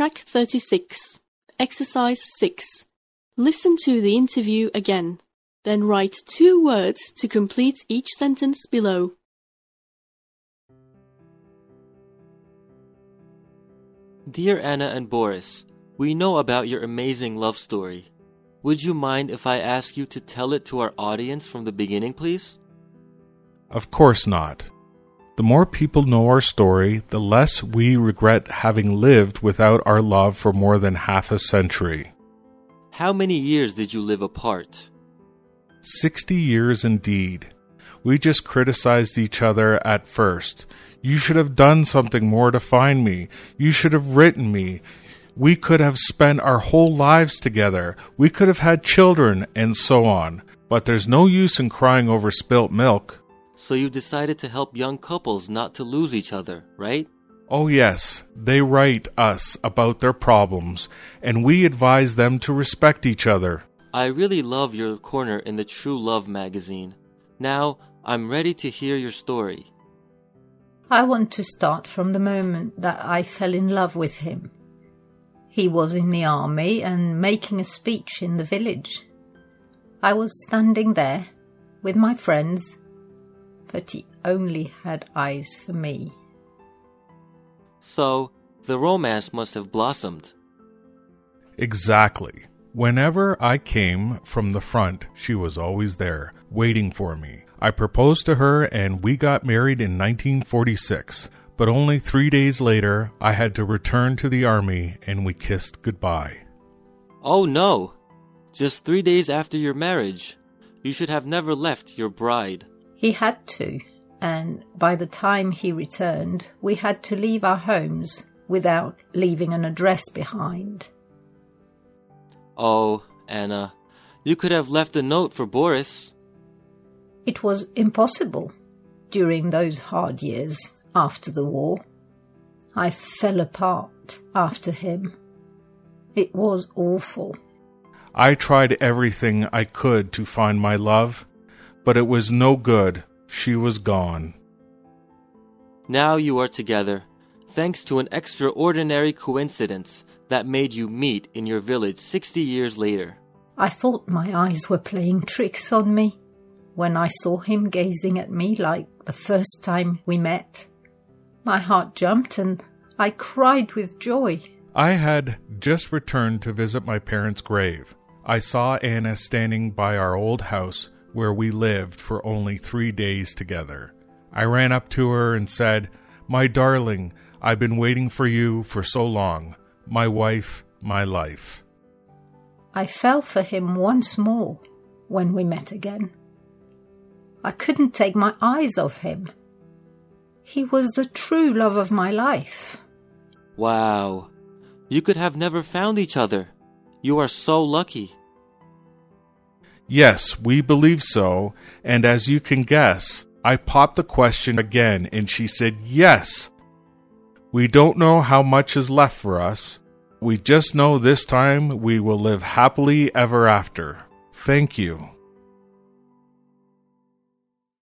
Track 36, Exercise 6. Listen to the interview again. Then write two words to complete each sentence below. Dear Anna and Boris, we know about your amazing love story. Would you mind if I ask you to tell it to our audience from the beginning, please? Of course not. The more people know our story, the less we regret having lived without our love for more than half a century. How many years did you live apart? Sixty years indeed. We just criticized each other at first. You should have done something more to find me. You should have written me. We could have spent our whole lives together. We could have had children, and so on. But there's no use in crying over spilt milk. So you decided to help young couples not to lose each other, right? Oh, yes, they write us about their problems, and we advise them to respect each other. I really love your corner in the True Love magazine. Now, I'm ready to hear your story. I want to start from the moment that I fell in love with him. He was in the army and making a speech in the village. I was standing there with my friends, but he only had eyes for me. So, the romance must have blossomed. Exactly. Whenever I came from the front, she was always there, waiting for me. I proposed to her and we got married in 1946. But only three days later, I had to return to the army and we kissed goodbye. Oh no! Just three days after your marriage. You should have never left your bride. He had to, and by the time he returned, we had to leave our homes without leaving an address behind. Oh, Anna, you could have left a note for Boris. It was impossible during those hard years after the war. I fell apart after him. It was awful. I tried everything I could to find my love, but it was no good. She was gone. Now you are together, thanks to an extraordinary coincidence that made you meet in your village 60 years later. I thought my eyes were playing tricks on me when I saw him gazing at me like the first time we met. My heart jumped and I cried with joy. I had just returned to visit my parents' grave. I saw Anna standing by our old house where we lived for only three days together. I ran up to her and said, My darling, I've been waiting for you for so long. My wife, my life. I fell for him once more when we met again. I couldn't take my eyes off him. He was the true love of my life. Wow. You could have never found each other. You are so lucky. Yes, we believe so, and as you can guess, I popped the question again and she said yes. We don't know how much is left for us. We just know this time we will live happily ever after. Thank you.